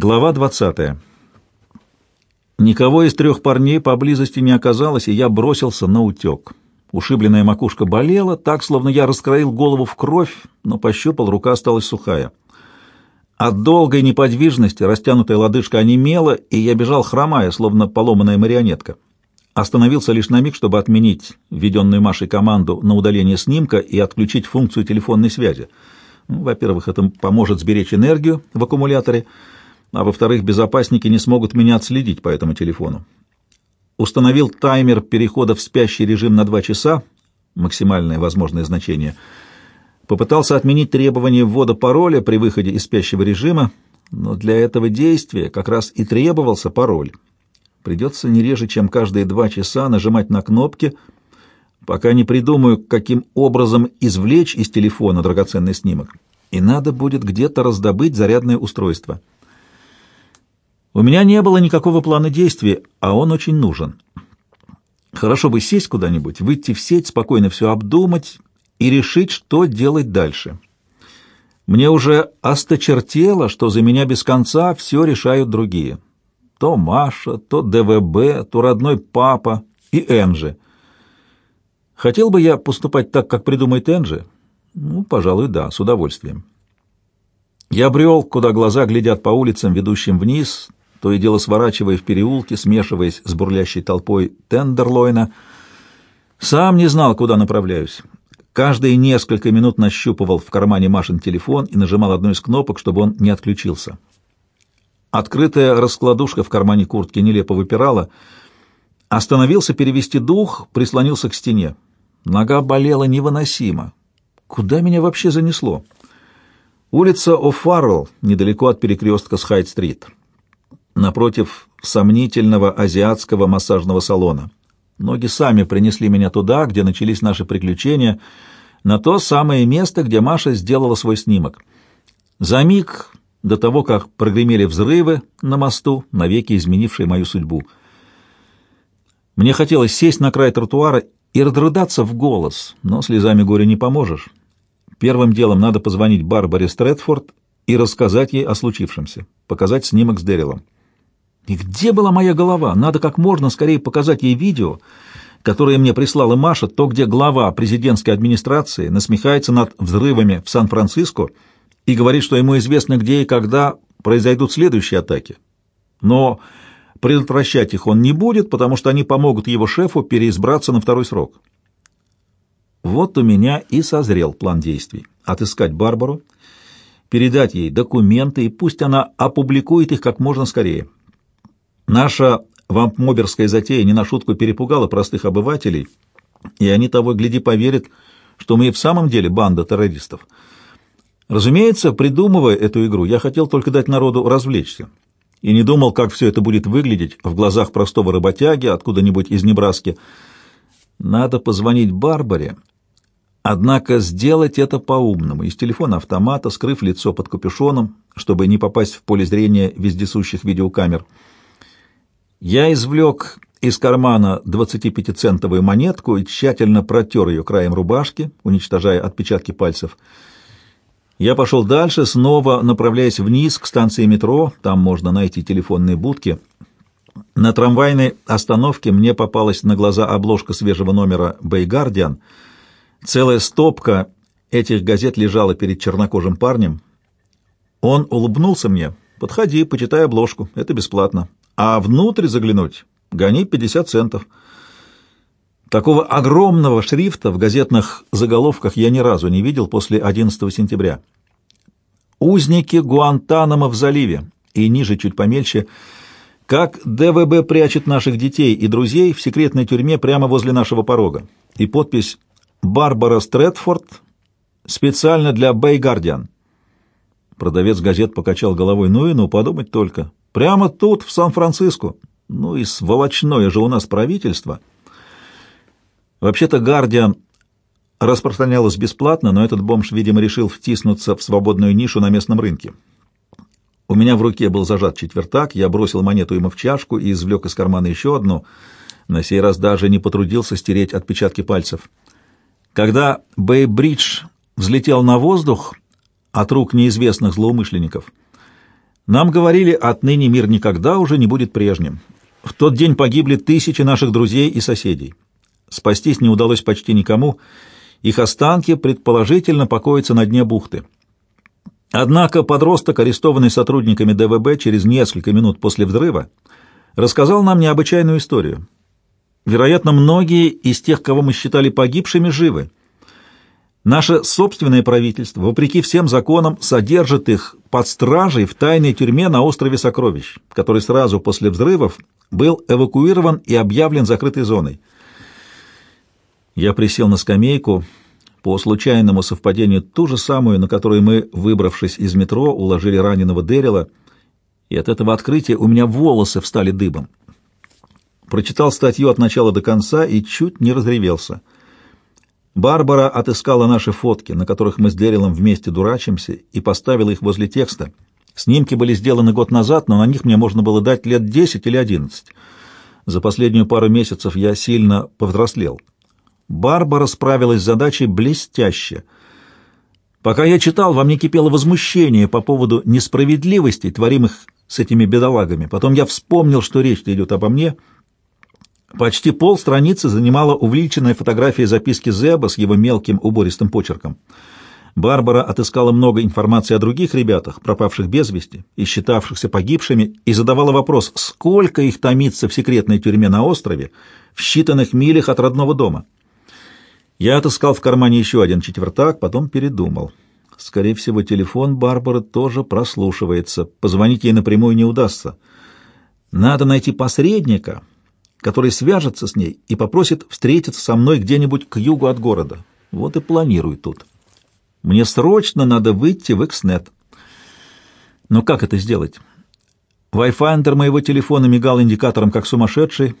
Глава 20. Никого из трех парней поблизости не оказалось, и я бросился на утек. Ушибленная макушка болела, так, словно я раскроил голову в кровь, но пощупал, рука осталась сухая. От долгой неподвижности растянутая лодыжка онемела, и я бежал хромая, словно поломанная марионетка. Остановился лишь на миг, чтобы отменить введенную Машей команду на удаление снимка и отключить функцию телефонной связи. Во-первых, это поможет сберечь энергию в аккумуляторе, а во-вторых, безопасники не смогут меня отследить по этому телефону. Установил таймер перехода в спящий режим на 2 часа, максимальное возможное значение. Попытался отменить требование ввода пароля при выходе из спящего режима, но для этого действия как раз и требовался пароль. Придется не реже, чем каждые два часа нажимать на кнопки, пока не придумаю, каким образом извлечь из телефона драгоценный снимок. И надо будет где-то раздобыть зарядное устройство. У меня не было никакого плана действий, а он очень нужен. Хорошо бы сесть куда-нибудь, выйти в сеть, спокойно все обдумать и решить, что делать дальше. Мне уже осточертело, что за меня без конца все решают другие. То Маша, то ДВБ, то родной папа и Энджи. Хотел бы я поступать так, как придумает Энджи? Ну, пожалуй, да, с удовольствием. Я брел, куда глаза глядят по улицам, ведущим вниз, то и дело сворачивая в переулки, смешиваясь с бурлящей толпой Тендерлойна. Сам не знал, куда направляюсь. Каждые несколько минут нащупывал в кармане Машин телефон и нажимал одну из кнопок, чтобы он не отключился. Открытая раскладушка в кармане куртки нелепо выпирала. Остановился перевести дух, прислонился к стене. Нога болела невыносимо. Куда меня вообще занесло? Улица О'Фаррелл, недалеко от перекрестка с Хайт-стрит напротив сомнительного азиатского массажного салона. Ноги сами принесли меня туда, где начались наши приключения, на то самое место, где Маша сделала свой снимок. За миг до того, как прогремели взрывы на мосту, навеки изменившие мою судьбу. Мне хотелось сесть на край тротуара и разрыдаться в голос, но слезами горя не поможешь. Первым делом надо позвонить Барбаре Стрэдфорд и рассказать ей о случившемся, показать снимок с Дэрилом. И где была моя голова? Надо как можно скорее показать ей видео, которое мне прислала Маша, то, где глава президентской администрации насмехается над взрывами в Сан-Франциско и говорит, что ему известно, где и когда произойдут следующие атаки. Но предотвращать их он не будет, потому что они помогут его шефу переизбраться на второй срок. Вот у меня и созрел план действий. Отыскать Барбару, передать ей документы, и пусть она опубликует их как можно скорее. Наша вампмоберская затея не на шутку перепугала простых обывателей, и они того, гляди, поверят, что мы и в самом деле банда террористов. Разумеется, придумывая эту игру, я хотел только дать народу развлечься, и не думал, как все это будет выглядеть в глазах простого работяги откуда-нибудь из Небраски. Надо позвонить Барбаре, однако сделать это по-умному, из телефона автомата, скрыв лицо под капюшоном, чтобы не попасть в поле зрения вездесущих видеокамер — я извлек из кармана 25-центовую монетку и тщательно протер ее краем рубашки, уничтожая отпечатки пальцев. Я пошел дальше, снова направляясь вниз к станции метро, там можно найти телефонные будки. На трамвайной остановке мне попалась на глаза обложка свежего номера «Бэй Гардиан». Целая стопка этих газет лежала перед чернокожим парнем. Он улыбнулся мне. «Подходи, почитай обложку, это бесплатно» а внутрь заглянуть гони 50 центов. Такого огромного шрифта в газетных заголовках я ни разу не видел после 11 сентября. «Узники Гуантанамо в заливе» и ниже чуть помельче «Как ДВБ прячет наших детей и друзей в секретной тюрьме прямо возле нашего порога» и подпись «Барбара Стрэдфорд специально для Бэй Гардиан». Продавец газет покачал головой. «Ну и ну, подумать только. Прямо тут, в Сан-Франциско. Ну и сволочное же у нас правительство. Вообще-то «Гардиан» распространялось бесплатно, но этот бомж, видимо, решил втиснуться в свободную нишу на местном рынке. У меня в руке был зажат четвертак, я бросил монету ему в чашку и извлек из кармана еще одну. На сей раз даже не потрудился стереть отпечатки пальцев. Когда Бэй-Бридж взлетел на воздух от рук неизвестных злоумышленников — Нам говорили, отныне мир никогда уже не будет прежним. В тот день погибли тысячи наших друзей и соседей. Спастись не удалось почти никому. Их останки, предположительно, покоятся на дне бухты. Однако подросток, арестованный сотрудниками ДВБ через несколько минут после взрыва, рассказал нам необычайную историю. Вероятно, многие из тех, кого мы считали погибшими, живы. Наше собственное правительство, вопреки всем законам, содержит их под стражей в тайной тюрьме на острове Сокровищ, который сразу после взрывов был эвакуирован и объявлен закрытой зоной. Я присел на скамейку, по случайному совпадению ту же самую, на которой мы, выбравшись из метро, уложили раненого Дэрила, и от этого открытия у меня волосы встали дыбом. Прочитал статью от начала до конца и чуть не разревелся. Барбара отыскала наши фотки, на которых мы с Дэрилом вместе дурачимся, и поставила их возле текста. Снимки были сделаны год назад, но на них мне можно было дать лет десять или одиннадцать. За последнюю пару месяцев я сильно повзрослел. Барбара справилась с задачей блестяще. Пока я читал, во мне кипело возмущение по поводу несправедливости, творимых с этими бедолагами. Потом я вспомнил, что речь идет обо мне. Почти пол страницы занимала увеличенная фотография записки Зеба с его мелким убористым почерком. Барбара отыскала много информации о других ребятах, пропавших без вести и считавшихся погибшими, и задавала вопрос, сколько их томится в секретной тюрьме на острове, в считанных милях от родного дома. Я отыскал в кармане еще один четвертак, потом передумал. Скорее всего, телефон Барбары тоже прослушивается. Позвонить ей напрямую не удастся. Надо найти посредника, который свяжется с ней и попросит встретиться со мной где-нибудь к югу от города. Вот и планирую тут. Мне срочно надо выйти в Экснет. Но как это сделать? Wi-Fi моего телефона мигал индикатором как сумасшедший,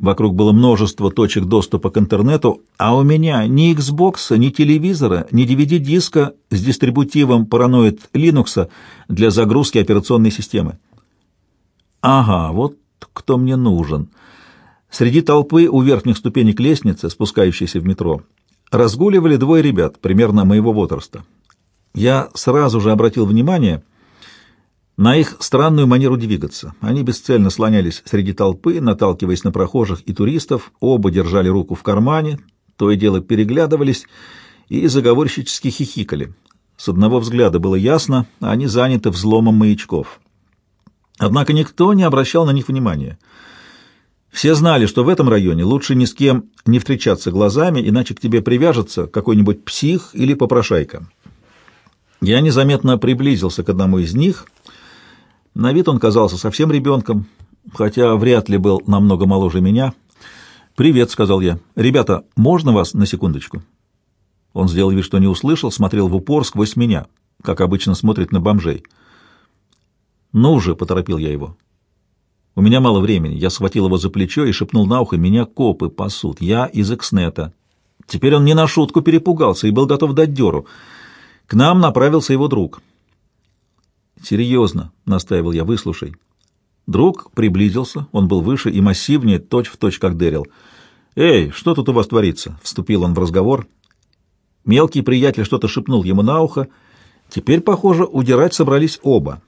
Вокруг было множество точек доступа к интернету, а у меня ни Xbox, ни телевизора, ни DVD-диска с дистрибутивом параноид Linux для загрузки операционной системы. Ага, вот кто мне нужен. Среди толпы у верхних ступенек лестницы, спускающейся в метро, разгуливали двое ребят, примерно моего возраста. Я сразу же обратил внимание — на их странную манеру двигаться. Они бесцельно слонялись среди толпы, наталкиваясь на прохожих и туристов, оба держали руку в кармане, то и дело переглядывались и заговорщически хихикали. С одного взгляда было ясно, они заняты взломом маячков. Однако никто не обращал на них внимания. Все знали, что в этом районе лучше ни с кем не встречаться глазами, иначе к тебе привяжется какой-нибудь псих или попрошайка. Я незаметно приблизился к одному из них — на вид он казался совсем ребенком, хотя вряд ли был намного моложе меня. «Привет», — сказал я. «Ребята, можно вас на секундочку?» Он сделал вид, что не услышал, смотрел в упор сквозь меня, как обычно смотрит на бомжей. «Ну же», — поторопил я его. «У меня мало времени». Я схватил его за плечо и шепнул на ухо, «Меня копы пасут. Я из Экснета». Теперь он не на шутку перепугался и был готов дать дёру. К нам направился его друг. «Серьезно», — настаивал я, — «выслушай». Друг приблизился, он был выше и массивнее, точь-в-точь, точь, как Дэрил. «Эй, что тут у вас творится?» — вступил он в разговор. Мелкий приятель что-то шепнул ему на ухо. Теперь, похоже, удирать собрались оба.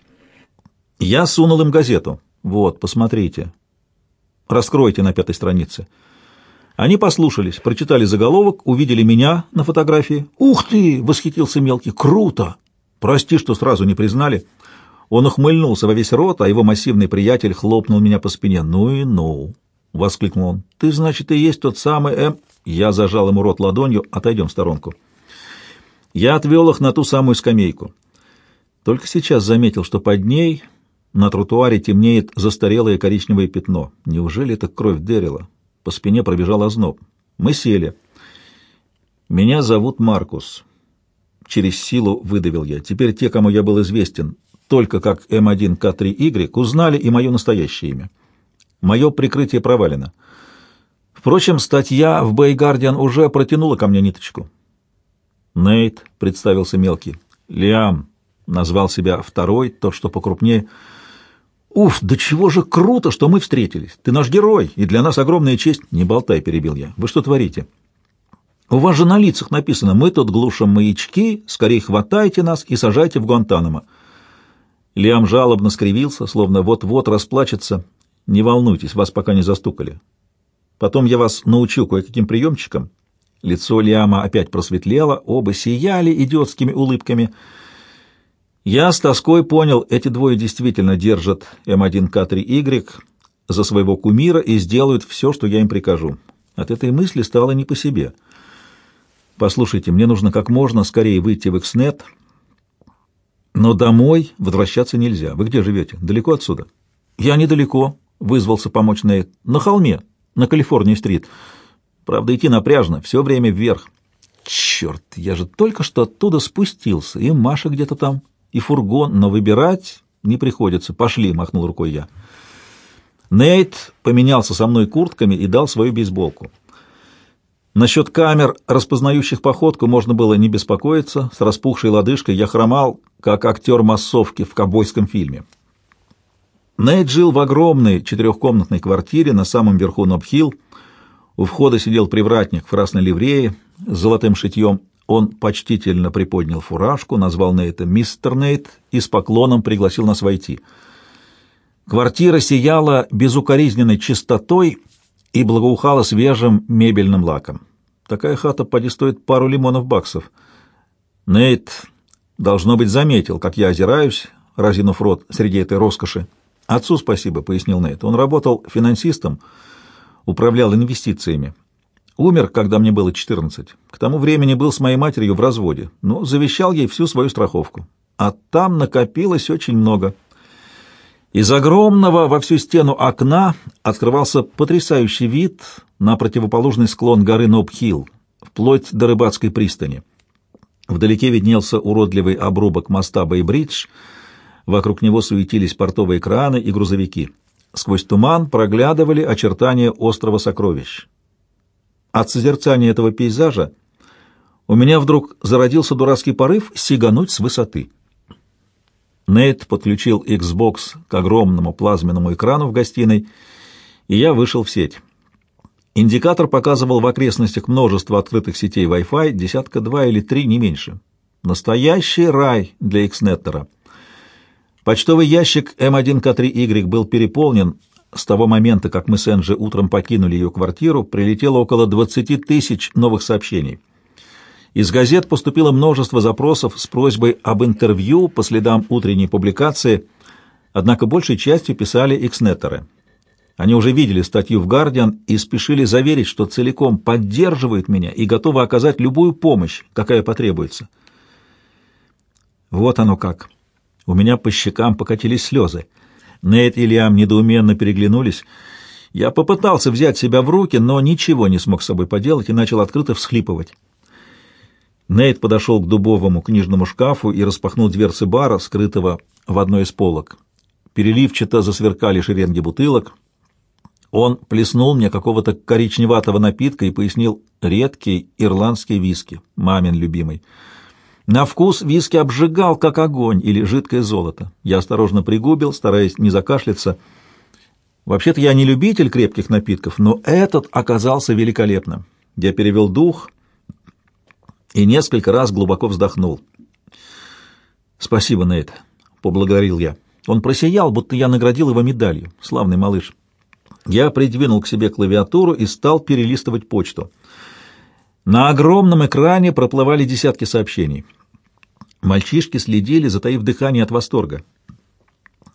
Я сунул им газету. «Вот, посмотрите. Раскройте на пятой странице». Они послушались, прочитали заголовок, увидели меня на фотографии. «Ух ты!» — восхитился мелкий. «Круто! Прости, что сразу не признали». Он ухмыльнулся во весь рот, а его массивный приятель хлопнул меня по спине. «Ну и ну!» — воскликнул он. «Ты, значит, и есть тот самый М...» Я зажал ему рот ладонью. «Отойдем в сторонку». Я отвел их на ту самую скамейку. Только сейчас заметил, что под ней на тротуаре темнеет застарелое коричневое пятно. Неужели это кровь Дэрила? По спине пробежал озноб. Мы сели. «Меня зовут Маркус». Через силу выдавил я. Теперь те, кому я был известен, только как М1К3Y узнали и мое настоящее имя. Мое прикрытие провалено. Впрочем, статья в Guardian уже протянула ко мне ниточку. Нейт представился мелкий. Лиам назвал себя второй, тот, что покрупнее. «Уф, да чего же круто, что мы встретились! Ты наш герой, и для нас огромная честь!» «Не болтай», — перебил я. «Вы что творите?» «У вас же на лицах написано, мы тут глушим маячки, скорее хватайте нас и сажайте в Гуантанамо». Лиам жалобно скривился, словно вот-вот расплачется. «Не волнуйтесь, вас пока не застукали. Потом я вас научу кое-каким приемчикам». Лицо Лиама опять просветлело, оба сияли идиотскими улыбками. Я с тоской понял, эти двое действительно держат М1К3Y за своего кумира и сделают все, что я им прикажу. От этой мысли стало не по себе. «Послушайте, мне нужно как можно скорее выйти в Экснет», но домой возвращаться нельзя. Вы где живете? Далеко отсюда? Я недалеко, вызвался помочь Нейт. На холме, на Калифорнии-стрит. Правда, идти напряжно, все время вверх. Черт, я же только что оттуда спустился, и Маша где-то там, и фургон, но выбирать не приходится. Пошли, махнул рукой я. Нейт поменялся со мной куртками и дал свою бейсболку. Насчет камер, распознающих походку, можно было не беспокоиться. С распухшей лодыжкой я хромал, как актер массовки в ковбойском фильме. Нейт жил в огромной четырехкомнатной квартире на самом верху Нобхилл. У входа сидел привратник в красной ливрее с золотым шитьем. Он почтительно приподнял фуражку, назвал Нейта «Мистер Нейт» и с поклоном пригласил нас войти. Квартира сияла безукоризненной чистотой и благоухала свежим мебельным лаком. Такая хата поди стоит пару лимонов баксов. Нейт, должно быть, заметил, как я озираюсь, разинув рот среди этой роскоши. «Отцу спасибо», — пояснил Нейт. «Он работал финансистом, управлял инвестициями. Умер, когда мне было 14. К тому времени был с моей матерью в разводе, но завещал ей всю свою страховку. А там накопилось очень много». Из огромного во всю стену окна открывался потрясающий вид на противоположный склон горы Ноб-Хилл, вплоть до рыбацкой пристани. Вдалеке виднелся уродливый обрубок моста Бэй-Бридж, вокруг него суетились портовые краны и грузовики. Сквозь туман проглядывали очертания острова Сокровищ. От созерцания этого пейзажа у меня вдруг зародился дурацкий порыв сигануть с высоты. Нейт подключил Xbox к огромному плазменному экрану в гостиной, и я вышел в сеть. Индикатор показывал в окрестностях множество открытых сетей Wi-Fi, десятка два или три, не меньше. Настоящий рай для Xnetter. Почтовый ящик М1К3Y был переполнен. С того момента, как мы с Энджи утром покинули ее квартиру, прилетело около 20 тысяч новых сообщений. Из газет поступило множество запросов с просьбой об интервью по следам утренней публикации, однако большей частью писали икснеттеры. Они уже видели статью в «Гардиан» и спешили заверить, что целиком поддерживают меня и готовы оказать любую помощь, какая потребуется. Вот оно как. У меня по щекам покатились слезы. Нейт и Лиам недоуменно переглянулись. Я попытался взять себя в руки, но ничего не смог с собой поделать и начал открыто всхлипывать. Нейт подошел к дубовому книжному шкафу и распахнул дверцы бара, скрытого в одной из полок. Переливчато засверкали шеренги бутылок. Он плеснул мне какого-то коричневатого напитка и пояснил редкий ирландский виски, мамин любимый. На вкус виски обжигал, как огонь или жидкое золото. Я осторожно пригубил, стараясь не закашляться. Вообще-то я не любитель крепких напитков, но этот оказался великолепным. Я перевел дух — и несколько раз глубоко вздохнул. «Спасибо, Нейт», — поблагодарил я. Он просиял, будто я наградил его медалью. Славный малыш. Я придвинул к себе клавиатуру и стал перелистывать почту. На огромном экране проплывали десятки сообщений. Мальчишки следили, затаив дыхание от восторга.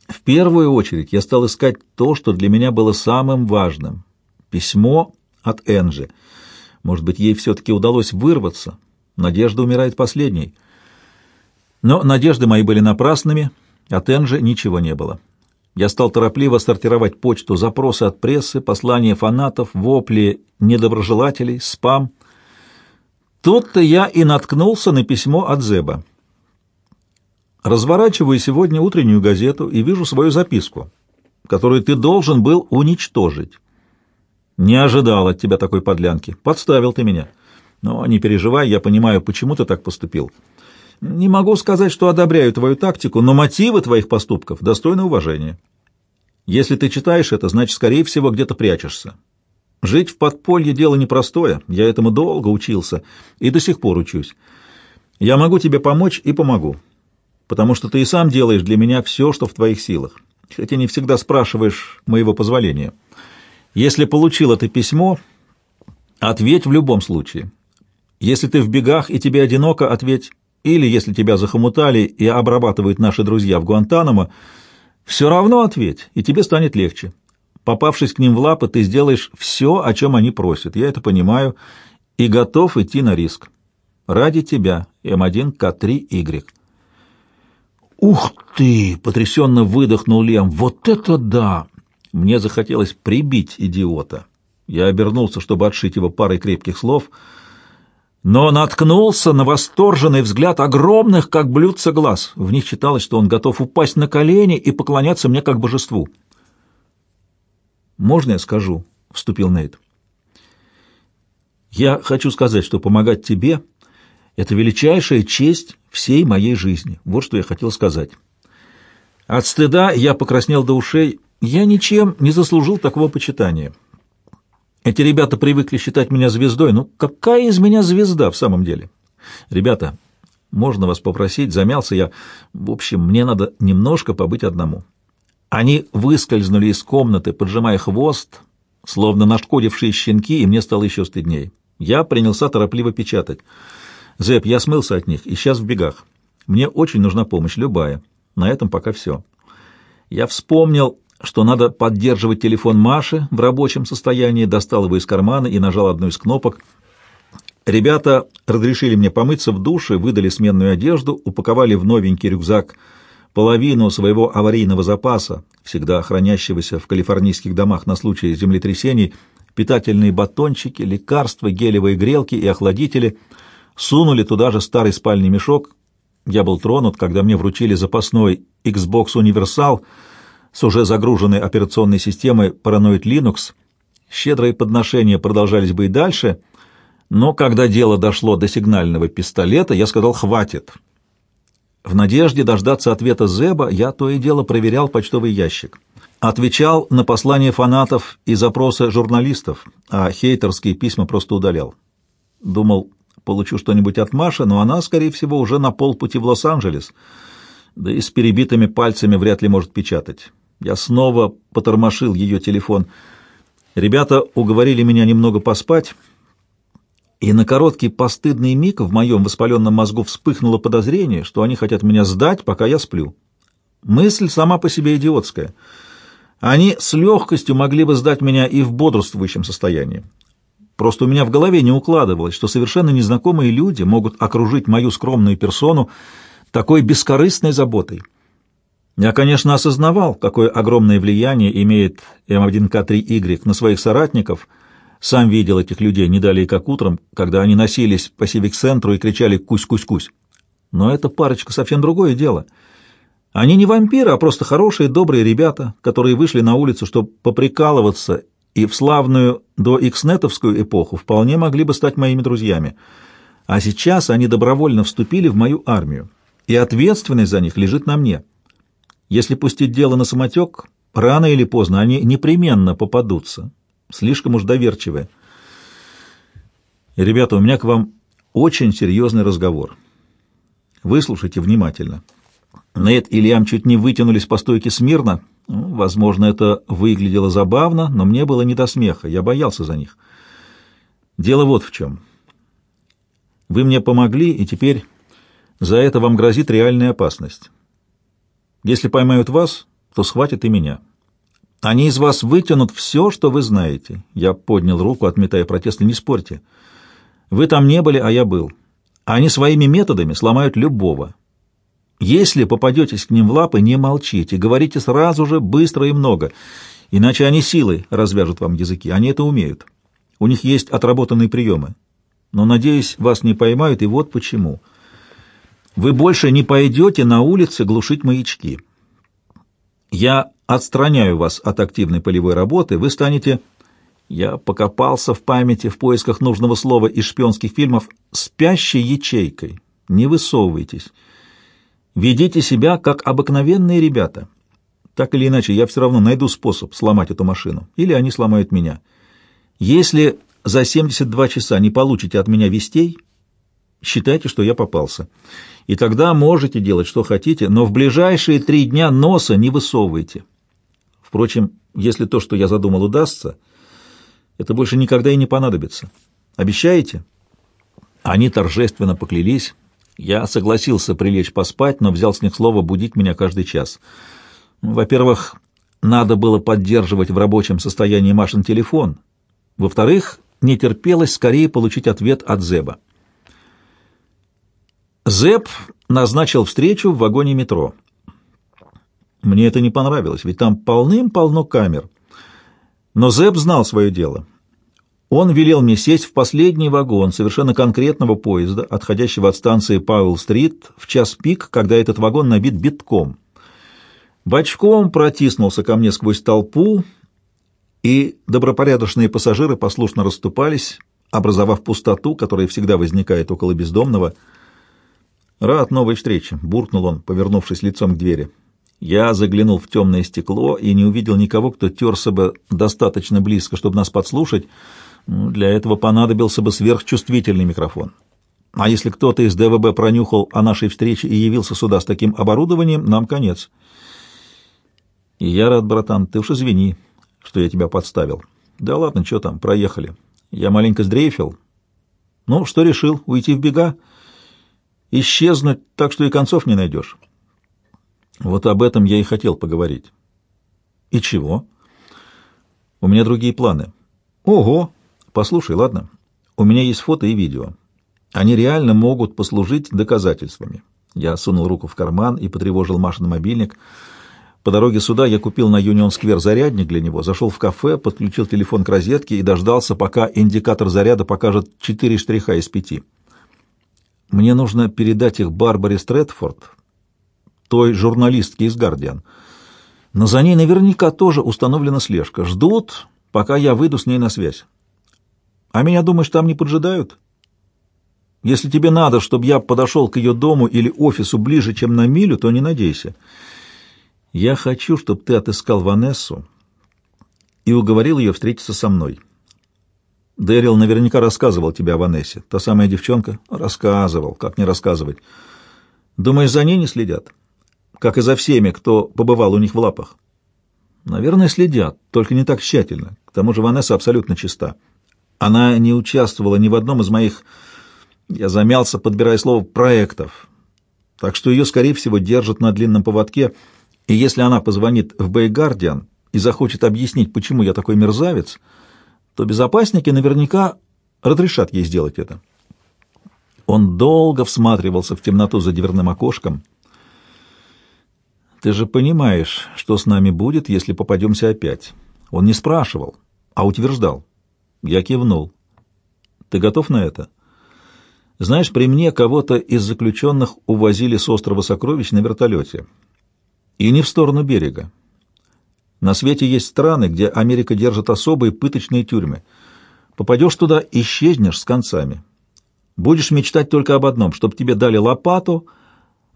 В первую очередь я стал искать то, что для меня было самым важным. Письмо от Энджи. Может быть, ей все-таки удалось вырваться, Надежда умирает последней. Но надежды мои были напрасными, от Энжи ничего не было. Я стал торопливо сортировать почту, запросы от прессы, послания фанатов, вопли недоброжелателей, спам. Тут-то я и наткнулся на письмо от Зеба. Разворачиваю сегодня утреннюю газету и вижу свою записку, которую ты должен был уничтожить. Не ожидал от тебя такой подлянки. Подставил ты меня. Но не переживай, я понимаю, почему ты так поступил. Не могу сказать, что одобряю твою тактику, но мотивы твоих поступков достойны уважения. Если ты читаешь это, значит, скорее всего, где-то прячешься. Жить в подполье — дело непростое, я этому долго учился и до сих пор учусь. Я могу тебе помочь и помогу. потому что ты и сам делаешь для меня все, что в твоих силах, хотя не всегда спрашиваешь моего позволения. Если получил это письмо, ответь в любом случае. Если ты в бегах и тебе одиноко, ответь. Или если тебя захомутали и обрабатывают наши друзья в Гуантанамо, все равно ответь, и тебе станет легче. Попавшись к ним в лапы, ты сделаешь все, о чем они просят. Я это понимаю и готов идти на риск. Ради тебя, М1К3Y. «Ух ты!» — потрясенно выдохнул Лем. «Вот это да!» Мне захотелось прибить идиота. Я обернулся, чтобы отшить его парой крепких слов, но наткнулся на восторженный взгляд огромных, как блюдца глаз. В них читалось, что он готов упасть на колени и поклоняться мне как божеству. «Можно я скажу?» — вступил Нейт. «Я хочу сказать, что помогать тебе — это величайшая честь всей моей жизни. Вот что я хотел сказать». От стыда я покраснел до ушей. Я ничем не заслужил такого почитания. Эти ребята привыкли считать меня звездой. Ну, какая из меня звезда в самом деле? Ребята, можно вас попросить? Замялся я. В общем, мне надо немножко побыть одному. Они выскользнули из комнаты, поджимая хвост, словно нашкодившие щенки, и мне стало еще стыдней. Я принялся торопливо печатать. «Зэп, я смылся от них и сейчас в бегах. Мне очень нужна помощь, любая. На этом пока все». Я вспомнил, что надо поддерживать телефон Маши в рабочем состоянии, достал его из кармана и нажал одну из кнопок. Ребята разрешили мне помыться в душе, выдали сменную одежду, упаковали в новенький рюкзак половину своего аварийного запаса, всегда хранящегося в калифорнийских домах на случай землетрясений, питательные батончики, лекарства, гелевые грелки и охладители, сунули туда же старый спальный мешок. Я был тронут, когда мне вручили запасной Xbox Universal — с уже загруженной операционной системой Paranoid Linux. Щедрые подношения продолжались бы и дальше, но когда дело дошло до сигнального пистолета, я сказал «хватит». В надежде дождаться ответа Зеба я то и дело проверял почтовый ящик. Отвечал на послания фанатов и запросы журналистов, а хейтерские письма просто удалял. Думал, получу что-нибудь от Маши, но она, скорее всего, уже на полпути в Лос-Анджелес, да и с перебитыми пальцами вряд ли может печатать. Я снова потормошил ее телефон. Ребята уговорили меня немного поспать, и на короткий постыдный миг в моем воспаленном мозгу вспыхнуло подозрение, что они хотят меня сдать, пока я сплю. Мысль сама по себе идиотская. Они с легкостью могли бы сдать меня и в бодрствующем состоянии. Просто у меня в голове не укладывалось, что совершенно незнакомые люди могут окружить мою скромную персону такой бескорыстной заботой. Я, конечно, осознавал, какое огромное влияние имеет М1К3Y на своих соратников. Сам видел этих людей не далее, как утром, когда они носились по Сивик-центру и кричали «Кусь-кусь-кусь». Но эта парочка совсем другое дело. Они не вампиры, а просто хорошие, добрые ребята, которые вышли на улицу, чтобы поприкалываться, и в славную до икснетовскую эпоху вполне могли бы стать моими друзьями. А сейчас они добровольно вступили в мою армию, и ответственность за них лежит на мне». Если пустить дело на самотек, рано или поздно они непременно попадутся. Слишком уж доверчивые. Ребята, у меня к вам очень серьезный разговор. Выслушайте внимательно. Нед и Лиам чуть не вытянулись по стойке смирно. Ну, возможно, это выглядело забавно, но мне было не до смеха. Я боялся за них. Дело вот в чем. Вы мне помогли, и теперь за это вам грозит реальная опасность. Если поймают вас, то схватят и меня. Они из вас вытянут все, что вы знаете. Я поднял руку, отметая протесты. Не спорьте. Вы там не были, а я был. Они своими методами сломают любого. Если попадетесь к ним в лапы, не молчите, говорите сразу же, быстро и много, иначе они силой развяжут вам языки. Они это умеют. У них есть отработанные приемы. Но, надеюсь, вас не поймают, и вот почему. Вы больше не пойдете на улице глушить маячки. Я отстраняю вас от активной полевой работы, вы станете... Я покопался в памяти в поисках нужного слова из шпионских фильмов «спящей ячейкой». Не высовывайтесь. Ведите себя, как обыкновенные ребята. Так или иначе, я все равно найду способ сломать эту машину. Или они сломают меня. Если за 72 часа не получите от меня вестей, считайте, что я попался. И тогда можете делать, что хотите, но в ближайшие три дня носа не высовывайте. Впрочем, если то, что я задумал, удастся, это больше никогда и не понадобится. Обещаете?» Они торжественно поклялись. Я согласился прилечь поспать, но взял с них слово будить меня каждый час. Во-первых, надо было поддерживать в рабочем состоянии Машин телефон. Во-вторых, не терпелось скорее получить ответ от Зеба. Зеб назначил встречу в вагоне метро. Мне это не понравилось, ведь там полным-полно камер. Но Зеб знал свое дело. Он велел мне сесть в последний вагон совершенно конкретного поезда, отходящего от станции Пауэлл-стрит, в час пик, когда этот вагон набит битком. Бочком протиснулся ко мне сквозь толпу, и добропорядочные пассажиры послушно расступались, образовав пустоту, которая всегда возникает около бездомного. «Рад новой встрече», — буркнул он, повернувшись лицом к двери. Я заглянул в темное стекло и не увидел никого, кто терся бы достаточно близко, чтобы нас подслушать, — ну, для этого понадобился бы сверхчувствительный микрофон. А если кто-то из ДВБ пронюхал о нашей встрече и явился сюда с таким оборудованием, нам конец. И я рад, братан, ты уж извини, что я тебя подставил. Да ладно, что там, проехали. Я маленько сдрейфил. Ну, что решил, уйти в бега? Исчезнуть так, что и концов не найдешь. Вот об этом я и хотел поговорить. И чего? У меня другие планы. Ого, Послушай, ладно? У меня есть фото и видео. Они реально могут послужить доказательствами. Я сунул руку в карман и потревожил Машин мобильник. По дороге сюда я купил на Юнион-сквер зарядник для него, зашел в кафе, подключил телефон к розетке и дождался, пока индикатор заряда покажет четыре штриха из пяти. Мне нужно передать их Барбаре Стрэдфорд, той журналистке из «Гардиан». Но за ней наверняка тоже установлена слежка. Ждут, пока я выйду с ней на связь. А меня, думаешь, там не поджидают? Если тебе надо, чтобы я подошел к ее дому или офису ближе, чем на милю, то не надейся. Я хочу, чтобы ты отыскал Ванессу и уговорил ее встретиться со мной. Дэрил наверняка рассказывал тебе о Ванессе. Та самая девчонка? Рассказывал. Как не рассказывать? Думаешь, за ней не следят? Как и за всеми, кто побывал у них в лапах? Наверное, следят, только не так тщательно. К тому же Ванесса абсолютно чиста. Она не участвовала ни в одном из моих, я замялся, подбирая слово, проектов. Так что ее, скорее всего, держат на длинном поводке, и если она позвонит в Бэй-Гардиан и захочет объяснить, почему я такой мерзавец, то безопасники наверняка разрешат ей сделать это. Он долго всматривался в темноту за дверным окошком. «Ты же понимаешь, что с нами будет, если попадемся опять?» Он не спрашивал, а утверждал. Я кивнул. «Ты готов на это?» «Знаешь, при мне кого-то из заключенных увозили с острова Сокровищ на вертолете. И не в сторону берега. На свете есть страны, где Америка держит особые пыточные тюрьмы. Попадешь туда, исчезнешь с концами. Будешь мечтать только об одном, чтобы тебе дали лопату,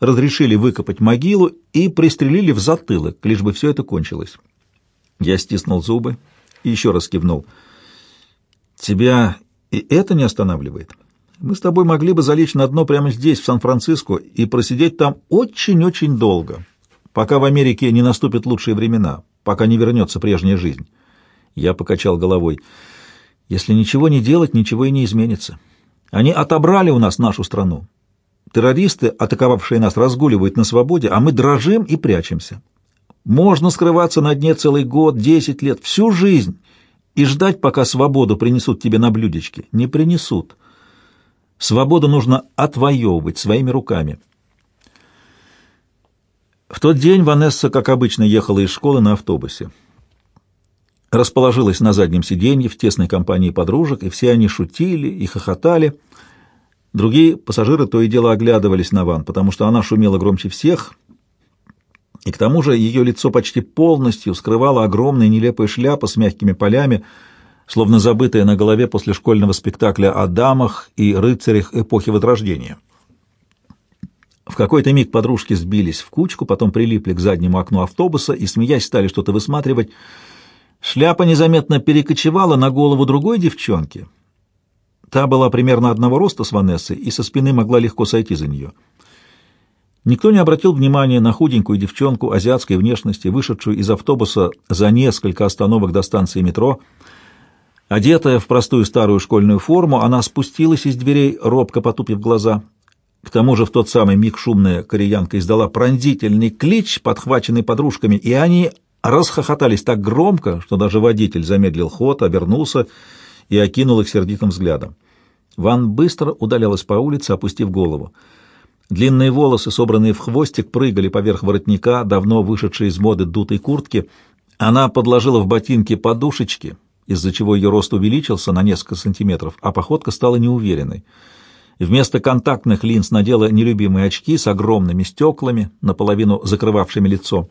разрешили выкопать могилу и пристрелили в затылок, лишь бы все это кончилось». Я стиснул зубы и еще раз кивнул — Тебя и это не останавливает? Мы с тобой могли бы залечь на дно прямо здесь, в Сан-Франциско, и просидеть там очень-очень долго, пока в Америке не наступят лучшие времена, пока не вернется прежняя жизнь. Я покачал головой. Если ничего не делать, ничего и не изменится. Они отобрали у нас нашу страну. Террористы, атаковавшие нас, разгуливают на свободе, а мы дрожим и прячемся. Можно скрываться на дне целый год, десять лет, всю жизнь, и ждать, пока свободу принесут тебе на блюдечке. Не принесут. Свободу нужно отвоевывать своими руками. В тот день Ванесса, как обычно, ехала из школы на автобусе. Расположилась на заднем сиденье в тесной компании подружек, и все они шутили и хохотали. Другие пассажиры то и дело оглядывались на Ван, потому что она шумела громче всех — и к тому же ее лицо почти полностью скрывала огромная нелепая шляпа с мягкими полями, словно забытая на голове после школьного спектакля о дамах и рыцарях эпохи Возрождения. В какой-то миг подружки сбились в кучку, потом прилипли к заднему окну автобуса и, смеясь, стали что-то высматривать. Шляпа незаметно перекочевала на голову другой девчонки. Та была примерно одного роста с Ванессой и со спины могла легко сойти за нее. Никто не обратил внимания на худенькую девчонку азиатской внешности, вышедшую из автобуса за несколько остановок до станции метро. Одетая в простую старую школьную форму, она спустилась из дверей, робко потупив глаза. К тому же в тот самый миг шумная кореянка издала пронзительный клич, подхваченный подружками, и они расхохотались так громко, что даже водитель замедлил ход, обернулся и окинул их сердитым взглядом. Ван быстро удалялась по улице, опустив голову. Длинные волосы, собранные в хвостик, прыгали поверх воротника, давно вышедшей из моды дутой куртки. Она подложила в ботинки подушечки, из-за чего ее рост увеличился на несколько сантиметров, а походка стала неуверенной. Вместо контактных линз надела нелюбимые очки с огромными стеклами, наполовину закрывавшими лицо.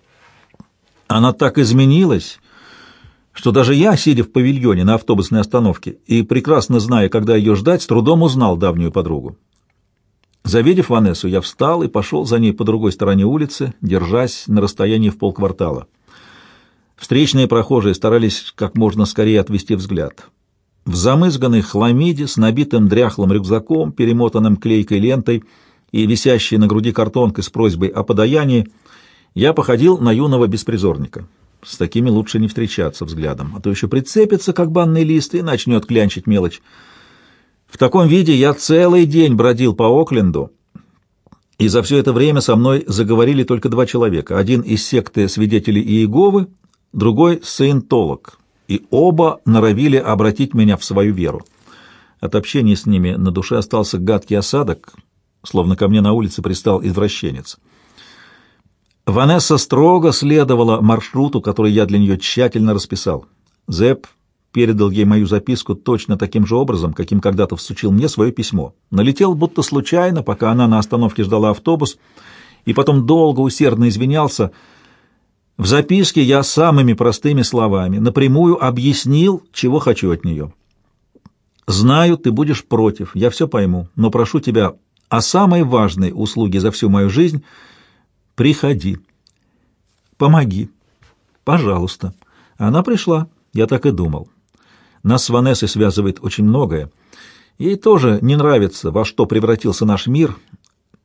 Она так изменилась, что даже я, сидя в павильоне на автобусной остановке и прекрасно зная, когда ее ждать, с трудом узнал давнюю подругу. Завидев Ванессу, я встал и пошел за ней по другой стороне улицы, держась на расстоянии в полквартала. Встречные прохожие старались как можно скорее отвести взгляд. В замызганной хламиде с набитым дряхлым рюкзаком, перемотанным клейкой лентой и висящей на груди картонкой с просьбой о подаянии, я походил на юного беспризорника. С такими лучше не встречаться взглядом, а то еще прицепится, как банный лист, и начнет клянчить мелочь. В таком виде я целый день бродил по Окленду, и за все это время со мной заговорили только два человека. Один из секты свидетелей Иеговы, другой — саентолог, и оба норовили обратить меня в свою веру. От общения с ними на душе остался гадкий осадок, словно ко мне на улице пристал извращенец. Ванесса строго следовала маршруту, который я для нее тщательно расписал. Зэп передал ей мою записку точно таким же образом, каким когда-то всучил мне свое письмо. Налетел будто случайно, пока она на остановке ждала автобус, и потом долго усердно извинялся. В записке я самыми простыми словами напрямую объяснил, чего хочу от нее. «Знаю, ты будешь против, я все пойму, но прошу тебя о самой важной услуге за всю мою жизнь — приходи, помоги, пожалуйста». Она пришла, я так и думал. Нас с Ванессой связывает очень многое. Ей тоже не нравится, во что превратился наш мир.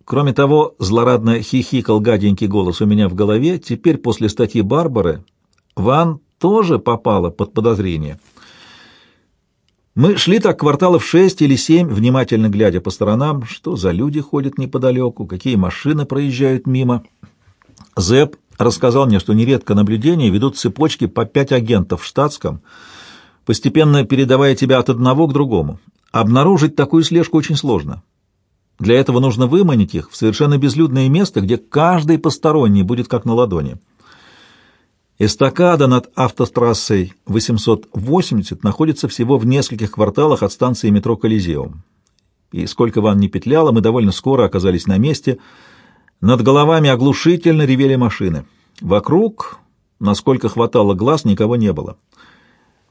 Кроме того, злорадно хихикал гаденький голос у меня в голове. Теперь после статьи Барбары Ван тоже попала под подозрение. Мы шли так кварталов шесть или семь, внимательно глядя по сторонам, что за люди ходят неподалеку, какие машины проезжают мимо. Зэп рассказал мне, что нередко наблюдения ведут цепочки по пять агентов в штатском — постепенно передавая тебя от одного к другому. Обнаружить такую слежку очень сложно. Для этого нужно выманить их в совершенно безлюдное место, где каждый посторонний будет как на ладони. Эстакада над автострассой 880 находится всего в нескольких кварталах от станции метро «Колизеум». И сколько ван не петляло, мы довольно скоро оказались на месте. Над головами оглушительно ревели машины. Вокруг, насколько хватало глаз, никого не было.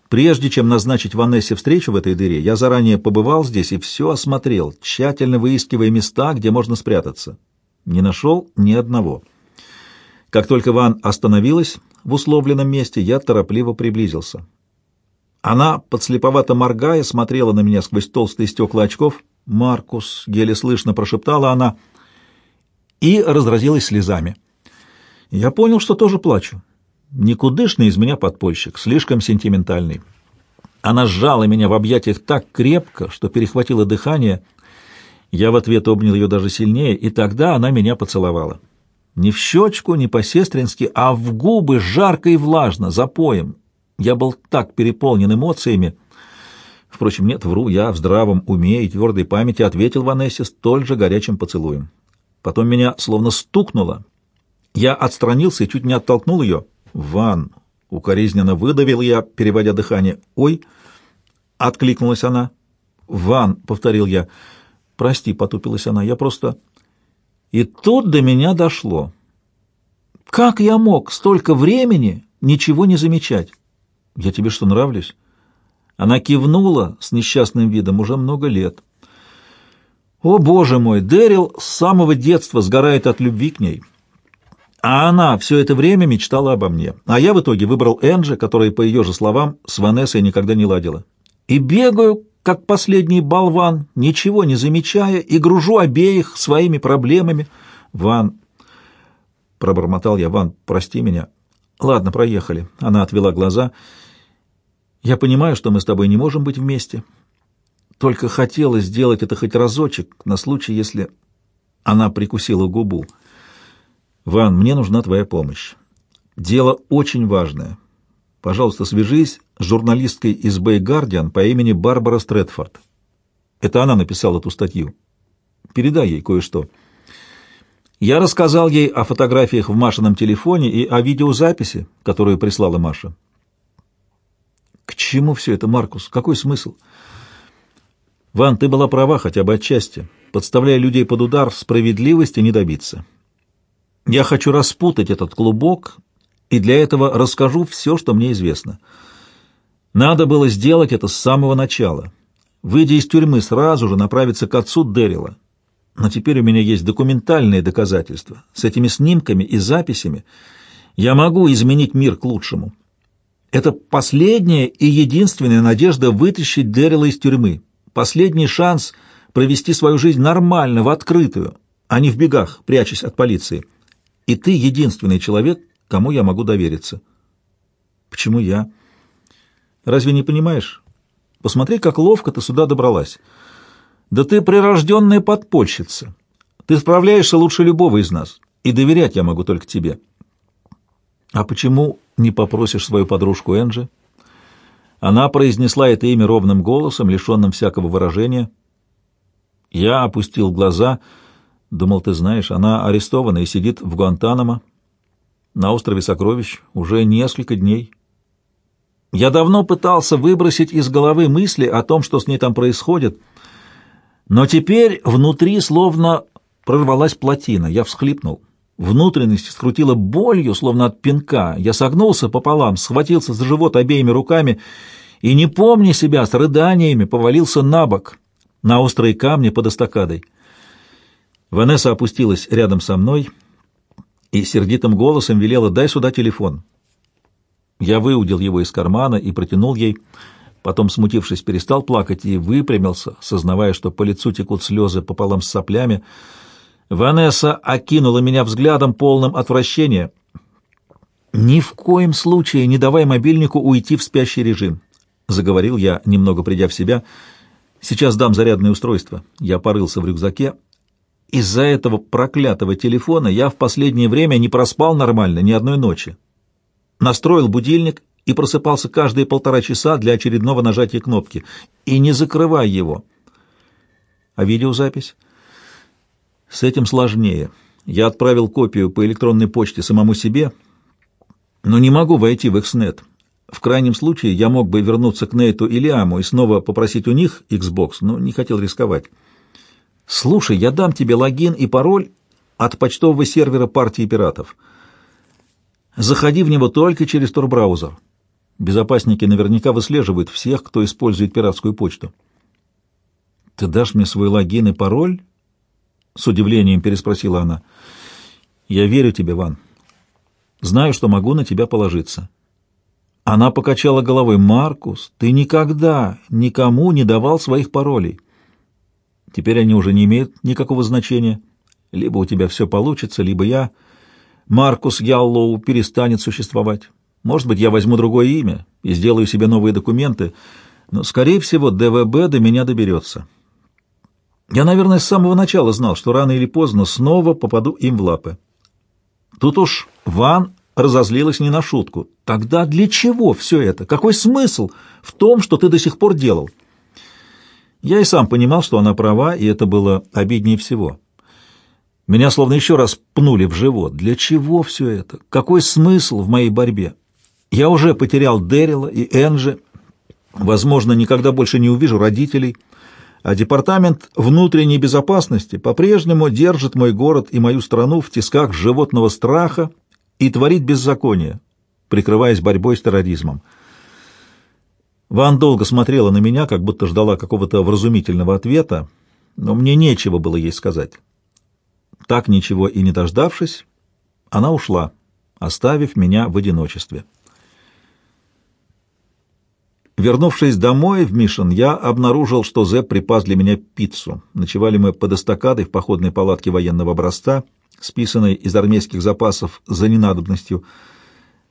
Прежде чем назначить Ванессе встречу в этой дыре, я заранее побывал здесь и все осмотрел, тщательно выискивая места, где можно спрятаться. Не нашел ни одного. Как только Ван остановилась в условленном месте, я торопливо приблизился. Она, подслеповато моргая, смотрела на меня сквозь толстые стекла очков. «Маркус», — еле слышно прошептала она, и разразилась слезами. Я понял, что тоже плачу. Никудышный из меня подпольщик, слишком сентиментальный. Она сжала меня в объятиях так крепко, что перехватило дыхание. Я в ответ обнял ее даже сильнее, и тогда она меня поцеловала. Не в щечку, не по-сестрински, а в губы жарко и влажно, запоем. Я был так переполнен эмоциями. Впрочем, нет, вру, я в здравом уме и твердой памяти ответил Ванессе столь же горячим поцелуем. Потом меня словно стукнуло. Я отстранился и чуть не оттолкнул ее. «Ван!» — укоризненно выдавил я, переводя дыхание. «Ой!» — откликнулась она. «Ван!» — повторил я. «Прости», — потупилась она, — «я просто...» И тут до меня дошло. Как я мог столько времени ничего не замечать? Я тебе что, нравлюсь? Она кивнула с несчастным видом уже много лет. О, боже мой, Дэрил с самого детства сгорает от любви к ней. А она все это время мечтала обо мне. А я в итоге выбрал Энджи, которая, по ее же словам, с Ванессой никогда не ладила. И бегаю, как последний болван, ничего не замечая, и гружу обеих своими проблемами. Ван, пробормотал я, Ван, прости меня. Ладно, проехали. Она отвела глаза. Я понимаю, что мы с тобой не можем быть вместе. Только хотела сделать это хоть разочек, на случай, если... Она прикусила губу. «Ван, мне нужна твоя помощь. Дело очень важное. Пожалуйста, свяжись с журналисткой из Bay Guardian по имени Барбара Стрэдфорд. Это она написала эту статью. Передай ей кое-что». Я рассказал ей о фотографиях в Машином телефоне и о видеозаписи, которую прислала Маша. К чему все это, Маркус? Какой смысл? Ван, ты была права хотя бы отчасти. Подставляя людей под удар, справедливости не добиться. Я хочу распутать этот клубок, и для этого расскажу все, что мне известно. Надо было сделать это с самого начала. Выйдя из тюрьмы, сразу же направиться к отцу Дэрила. Но теперь у меня есть документальные доказательства. С этими снимками и записями я могу изменить мир к лучшему. Это последняя и единственная надежда вытащить Дэрила из тюрьмы. Последний шанс провести свою жизнь нормально, в открытую, а не в бегах, прячась от полиции. И ты единственный человек, кому я могу довериться. Почему я? Разве не понимаешь? Посмотри, как ловко ты сюда добралась. Да ты прирожденная подпольщица. Ты справляешься лучше любого из нас, и доверять я могу только тебе. А почему не попросишь свою подружку Энджи? Она произнесла это имя ровным голосом, лишенным всякого выражения. Я опустил глаза, думал, ты знаешь, она арестована и сидит в Гуантанамо, на острове Сокровищ, уже несколько дней. Я давно пытался выбросить из головы мысли о том, что с ней там происходит — но теперь внутри словно прорвалась плотина. Я всхлипнул. Внутренность скрутила болью, словно от пинка. Я согнулся пополам, схватился за живот обеими руками и, не помня себя, с рыданиями повалился на бок, на острые камни под эстакадой. Ванесса опустилась рядом со мной и сердитым голосом велела «дай сюда телефон». Я выудил его из кармана и протянул ей Потом, смутившись, перестал плакать и выпрямился, сознавая, что по лицу текут слезы пополам с соплями. Ванесса окинула меня взглядом, полным отвращения. «Ни в коем случае не давай мобильнику уйти в спящий режим», — заговорил я, немного придя в себя. «Сейчас дам зарядное устройство». Я порылся в рюкзаке. Из-за этого проклятого телефона я в последнее время не проспал нормально ни одной ночи. Настроил будильник и просыпался каждые полтора часа для очередного нажатия кнопки. И не закрывай его. А видеозапись? С этим сложнее. Я отправил копию по электронной почте самому себе, но не могу войти в Xnet. В крайнем случае я мог бы вернуться к Нейту или Аму и снова попросить у них Xbox, но не хотел рисковать. Слушай, я дам тебе логин и пароль от почтового сервера партии пиратов. Заходи в него только через турбраузер. Безопасники наверняка выслеживают всех, кто использует пиратскую почту. «Ты дашь мне свой логин и пароль?» — с удивлением переспросила она. «Я верю тебе, Ван. Знаю, что могу на тебя положиться». Она покачала головой. «Маркус, ты никогда никому не давал своих паролей. Теперь они уже не имеют никакого значения. Либо у тебя все получится, либо я, Маркус Яллоу, перестанет существовать». Может быть, я возьму другое имя и сделаю себе новые документы, но, скорее всего, ДВБ до меня доберется. Я, наверное, с самого начала знал, что рано или поздно снова попаду им в лапы. Тут уж Ван разозлилась не на шутку. Тогда для чего все это? Какой смысл в том, что ты до сих пор делал? Я и сам понимал, что она права, и это было обиднее всего. Меня словно еще раз пнули в живот. Для чего все это? Какой смысл в моей борьбе? Я уже потерял Дэрила и Энджи, возможно, никогда больше не увижу родителей, а Департамент внутренней безопасности по-прежнему держит мой город и мою страну в тисках животного страха и творит беззаконие, прикрываясь борьбой с терроризмом. Ван долго смотрела на меня, как будто ждала какого-то вразумительного ответа, но мне нечего было ей сказать. Так ничего и не дождавшись, она ушла, оставив меня в одиночестве. Вернувшись домой в Мишин, я обнаружил, что Зэп припас для меня пиццу. Ночевали мы под эстакадой в походной палатке военного образца, списанной из армейских запасов за ненадобностью.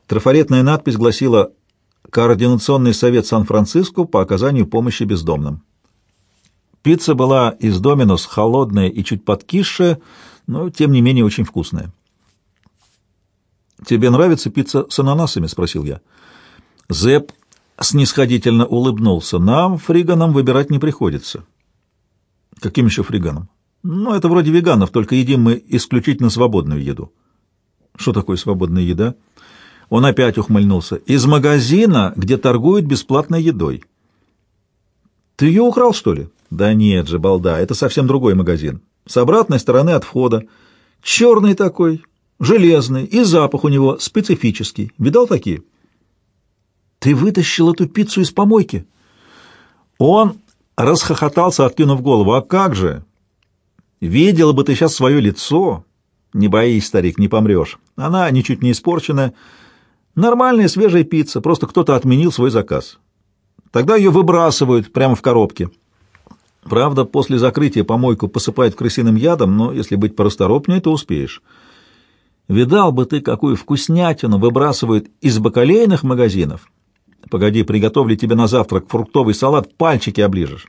Трафаретная надпись гласила «Координационный совет Сан-Франциско по оказанию помощи бездомным». Пицца была из Доминос, холодная и чуть подкисшая, но, тем не менее, очень вкусная. «Тебе нравится пицца с ананасами?» — спросил я. Зэп снисходительно улыбнулся. «Нам, фриганам, выбирать не приходится». «Каким еще фриганам?» «Ну, это вроде веганов, только едим мы исключительно свободную еду». «Что такое свободная еда?» Он опять ухмыльнулся. «Из магазина, где торгуют бесплатной едой». «Ты ее украл, что ли?» «Да нет же, балда, это совсем другой магазин. С обратной стороны от входа. Черный такой, железный, и запах у него специфический. Видал такие?» Ты вытащил эту пиццу из помойки? Он расхохотался, откинув голову. А как же? Видела бы ты сейчас свое лицо. Не боись, старик, не помрешь. Она ничуть не испорченная. Нормальная свежая пицца, просто кто-то отменил свой заказ. Тогда ее выбрасывают прямо в коробке. Правда, после закрытия помойку посыпают крысиным ядом, но если быть порасторопнее, то успеешь. Видал бы ты, какую вкуснятину выбрасывают из бакалейных магазинов Погоди, приготовлю тебе на завтрак фруктовый салат, пальчики оближешь.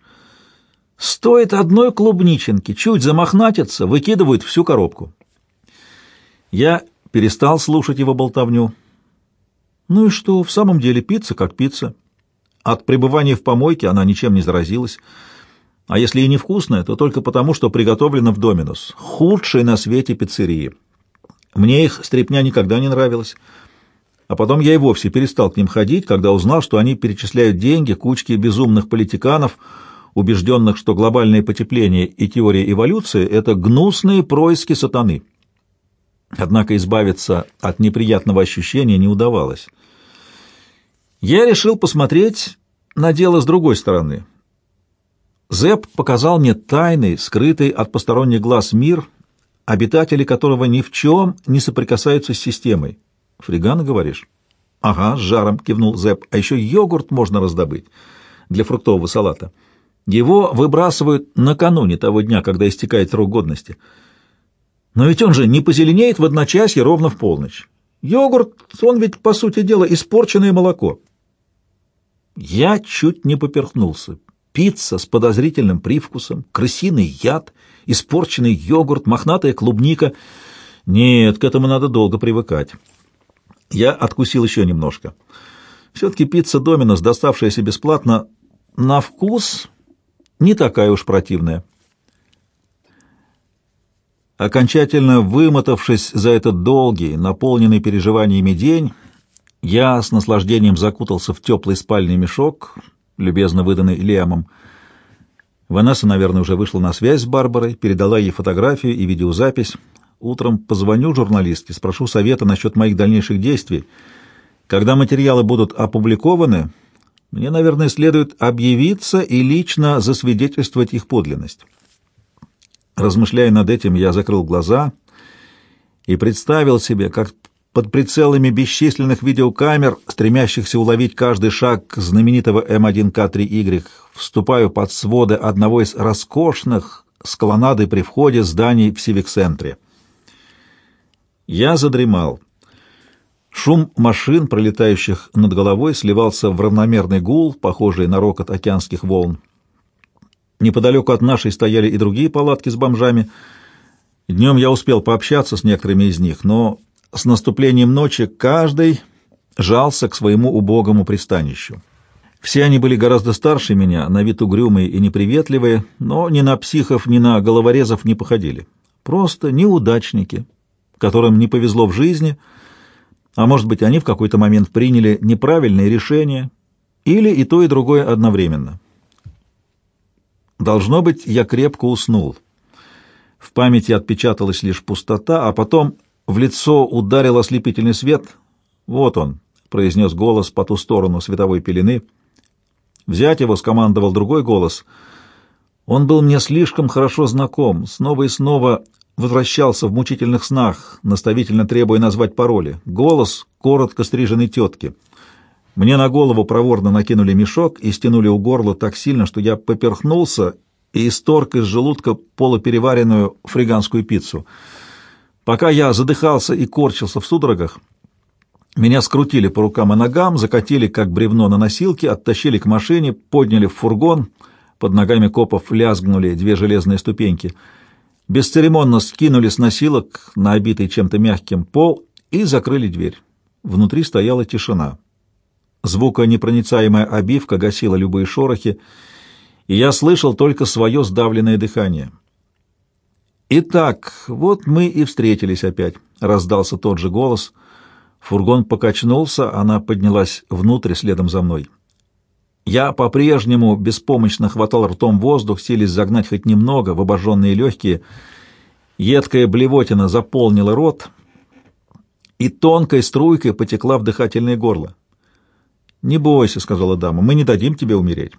Стоит одной клубниченки, чуть замахнатиться, выкидывают всю коробку. Я перестал слушать его болтовню. Ну и что, в самом деле пицца как пицца. От пребывания в помойке она ничем не заразилась. А если и невкусная, то только потому, что приготовлена в Доминос, худшей на свете пиццерии. Мне их стряпня никогда не нравилась. А потом я и вовсе перестал к ним ходить, когда узнал, что они перечисляют деньги кучке безумных политиканов, убежденных, что глобальное потепление и теория эволюции — это гнусные происки сатаны. Однако избавиться от неприятного ощущения не удавалось. Я решил посмотреть на дело с другой стороны. Зэп показал мне тайный, скрытый от посторонних глаз мир, обитатели которого ни в чем не соприкасаются с системой. Фригана, говоришь? Ага, с жаром кивнул Зэп. А еще йогурт можно раздобыть для фруктового салата. Его выбрасывают накануне того дня, когда истекает срок годности. Но ведь он же не позеленеет в одночасье ровно в полночь. Йогурт, он ведь, по сути дела, испорченное молоко. Я чуть не поперхнулся. Пицца с подозрительным привкусом, крысиный яд, испорченный йогурт, мохнатая клубника. Нет, к этому надо долго привыкать. Я откусил еще немножко. Все-таки пицца Доминос, доставшаяся бесплатно, на вкус не такая уж противная. Окончательно вымотавшись за этот долгий, наполненный переживаниями день, я с наслаждением закутался в теплый спальный мешок, любезно выданный Лиамом. Ванесса, наверное, уже вышла на связь с Барбарой, передала ей фотографию и видеозапись. Утром позвоню журналистке, спрошу совета насчет моих дальнейших действий. Когда материалы будут опубликованы, мне, наверное, следует объявиться и лично засвидетельствовать их подлинность. Размышляя над этим, я закрыл глаза и представил себе, как под прицелами бесчисленных видеокамер, стремящихся уловить каждый шаг знаменитого М1К3Y, вступаю под своды одного из роскошных с колоннадой при входе зданий в Сивик-центре. Я задремал. Шум машин, пролетающих над головой, сливался в равномерный гул, похожий на рокот океанских волн. Неподалеку от нашей стояли и другие палатки с бомжами. Днем я успел пообщаться с некоторыми из них, но с наступлением ночи каждый жался к своему убогому пристанищу. Все они были гораздо старше меня, на вид угрюмые и неприветливые, но ни на психов, ни на головорезов не походили. Просто неудачники, которым не повезло в жизни, а может быть, они в какой-то момент приняли неправильное решение, или и то, и другое одновременно. Должно быть, я крепко уснул. В памяти отпечаталась лишь пустота, а потом в лицо ударил ослепительный свет. «Вот он», — произнес голос по ту сторону световой пелены. «Взять его», — скомандовал другой голос. Он был мне слишком хорошо знаком. Снова и снова возвращался в мучительных снах, наставительно требуя назвать пароли. Голос коротко стриженной тетки. Мне на голову проворно накинули мешок и стянули у горла так сильно, что я поперхнулся и исторг из желудка полупереваренную фриганскую пиццу. Пока я задыхался и корчился в судорогах, меня скрутили по рукам и ногам, закатили, как бревно на носилке, оттащили к машине, подняли в фургон, под ногами копов лязгнули две железные ступеньки. Бесцеремонно скинули с носилок на обитый чем-то мягким пол и закрыли дверь. Внутри стояла тишина. Звуконепроницаемая обивка гасила любые шорохи, и я слышал только свое сдавленное дыхание. «Итак, вот мы и встретились опять», — раздался тот же голос. Фургон покачнулся, она поднялась внутрь следом за мной. Я по-прежнему беспомощно хватал ртом воздух, силясь загнать хоть немного в обожженные легкие. Едкая блевотина заполнила рот и тонкой струйкой потекла в дыхательное горло. «Не бойся», — сказала дама, — «мы не дадим тебе умереть.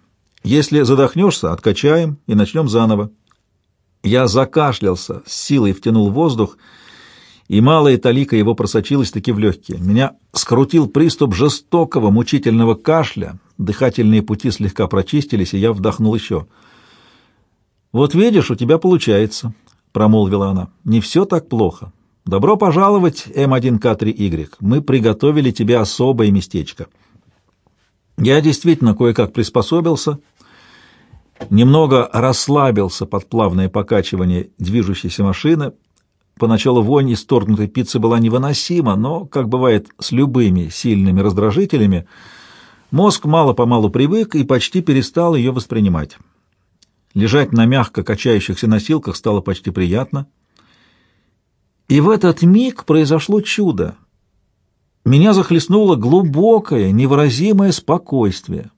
Если задохнешься, откачаем и начнем заново». Я закашлялся, с силой втянул воздух, и малая талика его просочилась таки в легкие. Меня скрутил приступ жестокого, мучительного кашля, дыхательные пути слегка прочистились, и я вдохнул еще. «Вот видишь, у тебя получается», — промолвила она. «Не все так плохо. Добро пожаловать, М1К3Y. Мы приготовили тебе особое местечко». Я действительно кое-как приспособился, немного расслабился под плавное покачивание движущейся машины. Поначалу вонь исторгнутой пиццы была невыносима, но, как бывает с любыми сильными раздражителями, мозг мало-помалу привык и почти перестал ее воспринимать. Лежать на мягко качающихся носилках стало почти приятно. И в этот миг произошло чудо. Меня захлестнуло глубокое, невыразимое спокойствие.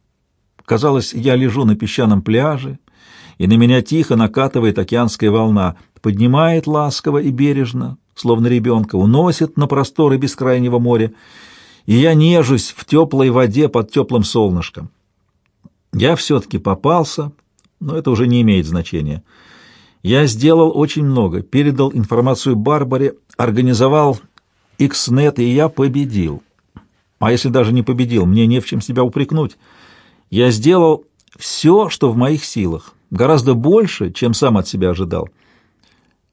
Казалось, я лежу на песчаном пляже, и на меня тихо накатывает океанская волна, поднимает ласково и бережно, словно ребенка, уносит на просторы бескрайнего моря, и я нежусь в теплой воде под теплым солнышком. Я все-таки попался, но это уже не имеет значения. Я сделал очень много, передал информацию Барбаре, организовал Икснет, и я победил. А если даже не победил, мне не в чем себя упрекнуть. Я сделал все, что в моих силах, гораздо больше, чем сам от себя ожидал.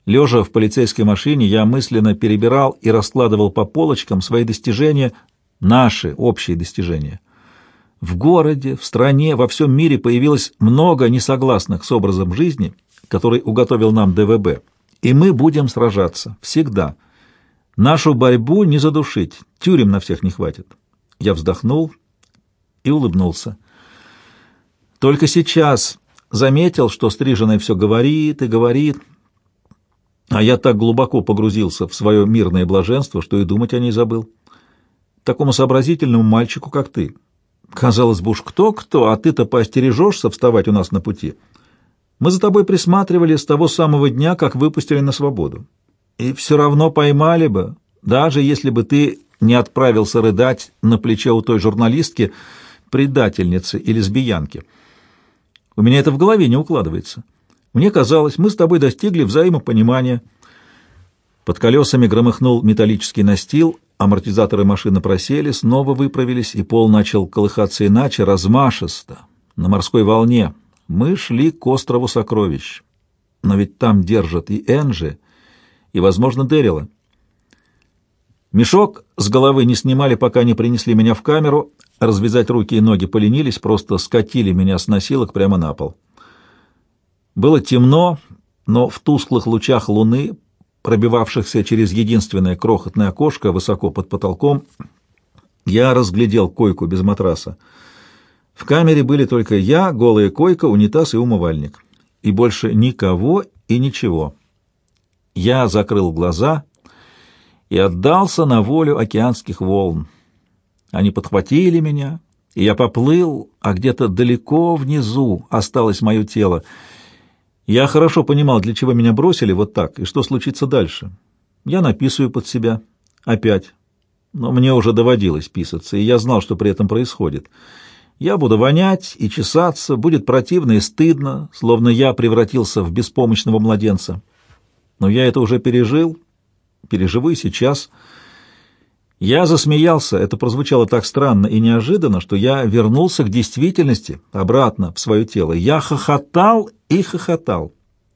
Лежа в полицейской машине, я мысленно перебирал и раскладывал по полочкам свои достижения, наши общие достижения. В городе, в стране, во всем мире появилось много несогласных с образом жизни, который уготовил нам ДВБ. И мы будем сражаться. Всегда. Нашу борьбу не задушить, тюрем на всех не хватит. Я вздохнул и улыбнулся. Только сейчас заметил, что стриженный все говорит и говорит, а я так глубоко погрузился в свое мирное блаженство, что и думать о ней забыл. Такому сообразительному мальчику, как ты. Казалось бы уж кто-кто, а ты-то поостережешься вставать у нас на пути. Мы за тобой присматривали с того самого дня, как выпустили на свободу и все равно поймали бы, даже если бы ты не отправился рыдать на плече у той журналистки, предательницы или лесбиянки. У меня это в голове не укладывается. Мне казалось, мы с тобой достигли взаимопонимания. Под колесами громыхнул металлический настил, амортизаторы машины просели, снова выправились, и пол начал колыхаться иначе, размашисто, на морской волне. Мы шли к острову Сокровищ. Но ведь там держат и Энджи, и, возможно, Дэрила. Мешок с головы не снимали, пока не принесли меня в камеру, развязать руки и ноги поленились, просто скатили меня с носилок прямо на пол. Было темно, но в тусклых лучах луны, пробивавшихся через единственное крохотное окошко высоко под потолком, я разглядел койку без матраса. В камере были только я, голая койка, унитаз и умывальник. И больше никого и ничего. Я закрыл глаза и отдался на волю океанских волн. Они подхватили меня, и я поплыл, а где-то далеко внизу осталось мое тело. Я хорошо понимал, для чего меня бросили вот так, и что случится дальше. Я написываю под себя. Опять. Но мне уже доводилось писаться, и я знал, что при этом происходит. Я буду вонять и чесаться, будет противно и стыдно, словно я превратился в беспомощного младенца. Но я это уже пережил, переживу и сейчас. Я засмеялся, это прозвучало так странно и неожиданно, что я вернулся к действительности, обратно в свое тело. Я хохотал и хохотал.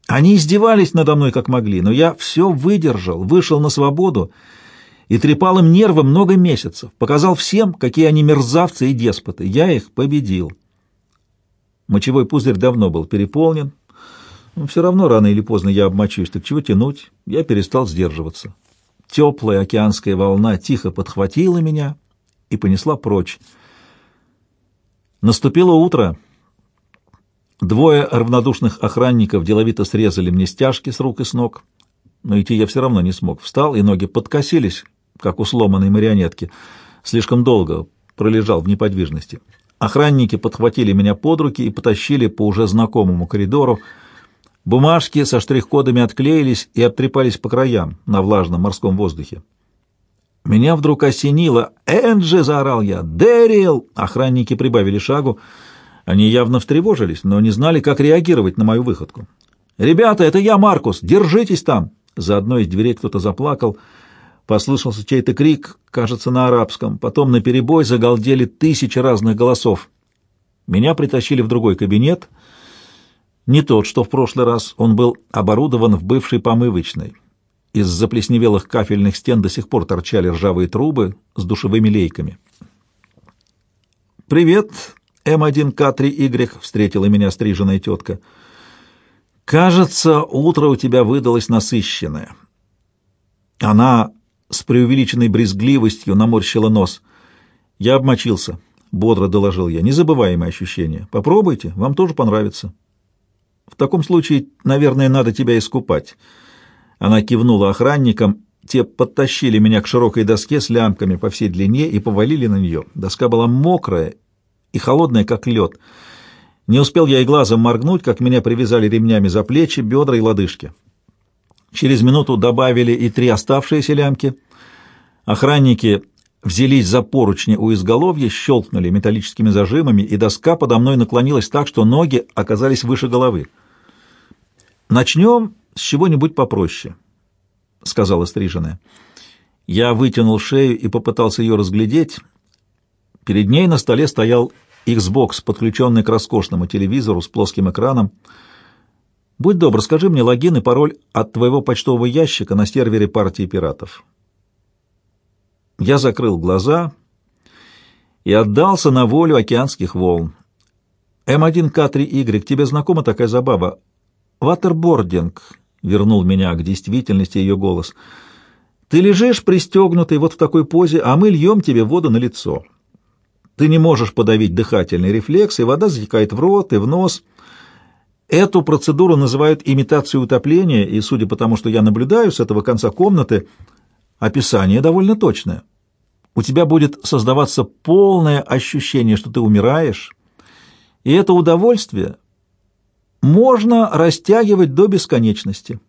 Они издевались надо мной как могли, но я все выдержал, вышел на свободу и трепал им нервы много месяцев, показал всем, какие они мерзавцы и деспоты. Я их победил. Мочевой пузырь давно был переполнен, все равно рано или поздно я обмочусь, так чего тянуть? Я перестал сдерживаться. Теплая океанская волна тихо подхватила меня и понесла прочь. Наступило утро. Двое равнодушных охранников деловито срезали мне стяжки с рук и с ног, но идти я все равно не смог. Встал, и ноги подкосились, как у сломанной марионетки. Слишком долго пролежал в неподвижности. Охранники подхватили меня под руки и потащили по уже знакомому коридору. Бумажки со штрих-кодами отклеились и обтрепались по краям на влажном морском воздухе. Меня вдруг осенило. «Энджи!» — заорал я. «Дэрил!» Охранники прибавили шагу. Они явно встревожились, но не знали, как реагировать на мою выходку. «Ребята, это я, Маркус! Держитесь там!» За одной из дверей кто-то заплакал. Послышался чей-то крик, кажется, на арабском. Потом на перебой загалдели тысячи разных голосов. Меня притащили в другой кабинет. Не тот, что в прошлый раз. Он был оборудован в бывшей помывочной. Из заплесневелых кафельных стен до сих пор торчали ржавые трубы с душевыми лейками. «Привет, М1К3Y», — встретила меня стриженная тетка. «Кажется, утро у тебя выдалось насыщенное». Она с преувеличенной брезгливостью наморщила нос. «Я обмочился», — бодро доложил я. «Незабываемое ощущение. Попробуйте, вам тоже понравится». «В таком случае, наверное, надо тебя искупать». Она кивнула охранникам. Те подтащили меня к широкой доске с лямками по всей длине и повалили на нее. Доска была мокрая и холодная, как лед. Не успел я и глазом моргнуть, как меня привязали ремнями за плечи, бедра и лодыжки. Через минуту добавили и три оставшиеся лямки. Охранники взялись за поручни у изголовья, щелкнули металлическими зажимами, и доска подо мной наклонилась так, что ноги оказались выше головы. «Начнем с чего-нибудь попроще», — сказала стриженная. Я вытянул шею и попытался ее разглядеть. Перед ней на столе стоял Xbox, подключенный к роскошному телевизору с плоским экраном — Будь добр, скажи мне логин и пароль от твоего почтового ящика на сервере партии пиратов. Я закрыл глаза и отдался на волю океанских волн. М1К3Y, тебе знакома такая забава? Ватербординг, вернул меня к действительности ее голос. Ты лежишь пристегнутый вот в такой позе, а мы льем тебе воду на лицо. Ты не можешь подавить дыхательный рефлекс, и вода затекает в рот и в нос — Эту процедуру называют имитацией утопления, и, судя по тому, что я наблюдаю с этого конца комнаты, описание довольно точное. У тебя будет создаваться полное ощущение, что ты умираешь, и это удовольствие можно растягивать до бесконечности.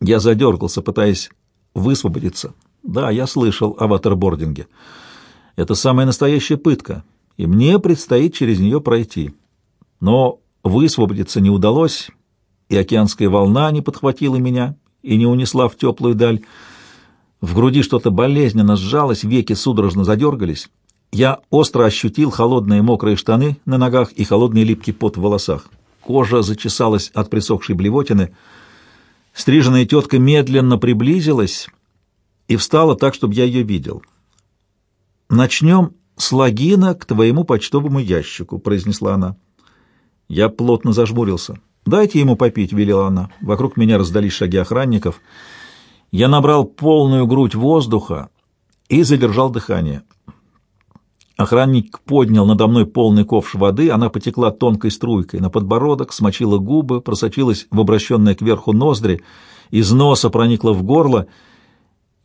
Я задергался, пытаясь высвободиться. Да, я слышал о ватербординге. Это самая настоящая пытка, и мне предстоит через нее пройти. Но Высвободиться не удалось, и океанская волна не подхватила меня и не унесла в теплую даль. В груди что-то болезненно сжалось, веки судорожно задергались. Я остро ощутил холодные мокрые штаны на ногах и холодный липкий пот в волосах. Кожа зачесалась от присохшей блевотины. Стриженная тетка медленно приблизилась и встала так, чтобы я ее видел. «Начнем с логина к твоему почтовому ящику», — произнесла она. Я плотно зажмурился. «Дайте ему попить», — велела она. Вокруг меня раздались шаги охранников. Я набрал полную грудь воздуха и задержал дыхание. Охранник поднял надо мной полный ковш воды, она потекла тонкой струйкой на подбородок, смочила губы, просочилась в обращенные кверху ноздри, из носа проникла в горло —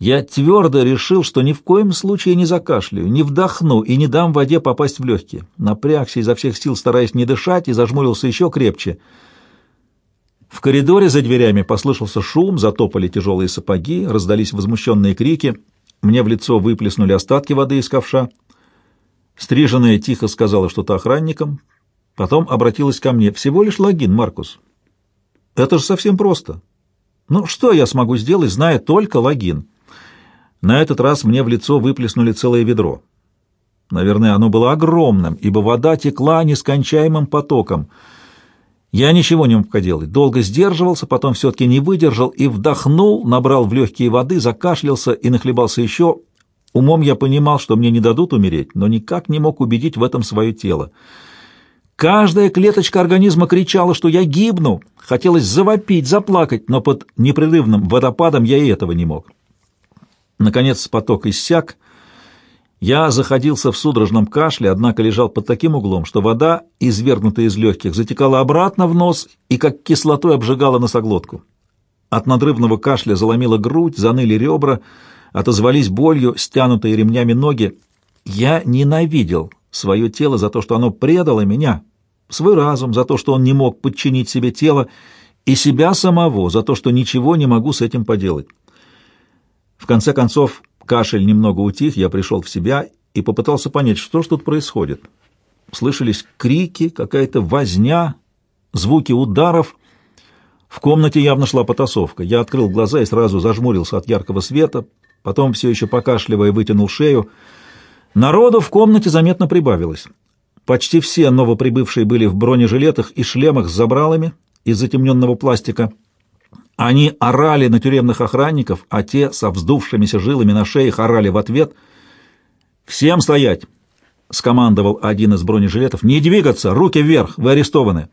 я твердо решил, что ни в коем случае не закашляю, не вдохну и не дам воде попасть в легкие. Напрягся изо всех сил, стараясь не дышать, и зажмурился еще крепче. В коридоре за дверями послышался шум, затопали тяжелые сапоги, раздались возмущенные крики. Мне в лицо выплеснули остатки воды из ковша. Стриженная тихо сказала что-то охранникам, потом обратилась ко мне. «Всего лишь логин, Маркус. Это же совсем просто. Ну, что я смогу сделать, зная только логин?» На этот раз мне в лицо выплеснули целое ведро. Наверное, оно было огромным, ибо вода текла нескончаемым потоком. Я ничего не мог поделать. Долго сдерживался, потом все-таки не выдержал и вдохнул, набрал в легкие воды, закашлялся и нахлебался еще. Умом я понимал, что мне не дадут умереть, но никак не мог убедить в этом свое тело. Каждая клеточка организма кричала, что я гибну. Хотелось завопить, заплакать, но под непрерывным водопадом я и этого не мог. Наконец поток иссяк. Я заходился в судорожном кашле, однако лежал под таким углом, что вода, извергнутая из легких, затекала обратно в нос и как кислотой обжигала носоглотку. От надрывного кашля заломила грудь, заныли ребра, отозвались болью, стянутые ремнями ноги. Я ненавидел свое тело за то, что оно предало меня, свой разум за то, что он не мог подчинить себе тело, и себя самого за то, что ничего не могу с этим поделать. В конце концов, кашель немного утих, я пришел в себя и попытался понять, что ж тут происходит. Слышались крики, какая-то возня, звуки ударов. В комнате явно шла потасовка. Я открыл глаза и сразу зажмурился от яркого света, потом, все еще покашливая, вытянул шею. Народу в комнате заметно прибавилось. Почти все новоприбывшие были в бронежилетах и шлемах с забралами из затемненного пластика. Они орали на тюремных охранников, а те со вздувшимися жилами на шеях орали в ответ. «Всем стоять!» — скомандовал один из бронежилетов. «Не двигаться! Руки вверх! Вы арестованы!»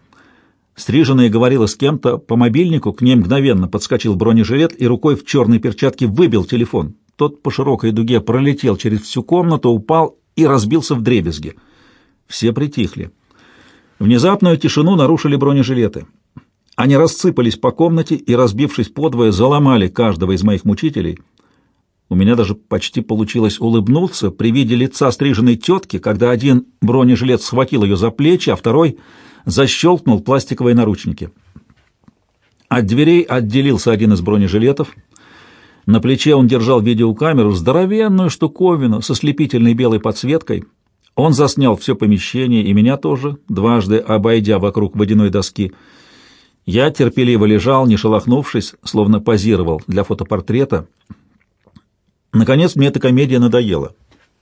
Стриженная говорила с кем-то по мобильнику, к ней мгновенно подскочил бронежилет и рукой в черной перчатке выбил телефон. Тот по широкой дуге пролетел через всю комнату, упал и разбился в дребезги. Все притихли. Внезапную тишину нарушили бронежилеты. Они рассыпались по комнате и, разбившись подвое, заломали каждого из моих мучителей. У меня даже почти получилось улыбнуться при виде лица стриженной тетки, когда один бронежилет схватил ее за плечи, а второй защелкнул пластиковые наручники. От дверей отделился один из бронежилетов. На плече он держал видеокамеру, здоровенную штуковину со слепительной белой подсветкой. Он заснял все помещение и меня тоже, дважды обойдя вокруг водяной доски — я терпеливо лежал, не шелохнувшись, словно позировал для фотопортрета. Наконец мне эта комедия надоела.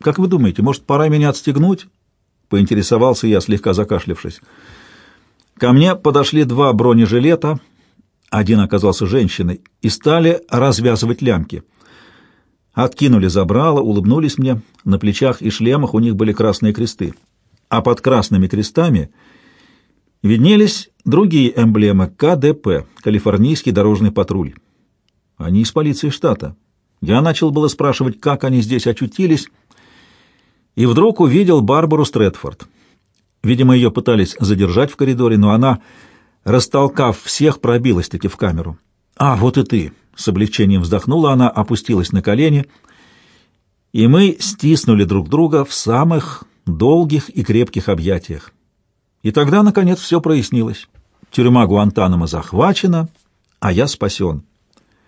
«Как вы думаете, может, пора меня отстегнуть?» — поинтересовался я, слегка закашлявшись. Ко мне подошли два бронежилета, один оказался женщиной, и стали развязывать лямки. Откинули забрало, улыбнулись мне, на плечах и шлемах у них были красные кресты. А под красными крестами — виднелись другие эмблемы КДП, Калифорнийский дорожный патруль. Они из полиции штата. Я начал было спрашивать, как они здесь очутились, и вдруг увидел Барбару Стрэдфорд. Видимо, ее пытались задержать в коридоре, но она, растолкав всех, пробилась-таки в камеру. «А, вот и ты!» — с облегчением вздохнула она, опустилась на колени, и мы стиснули друг друга в самых долгих и крепких объятиях. И тогда, наконец, все прояснилось. Тюрьма Гуантанамо захвачена, а я спасен.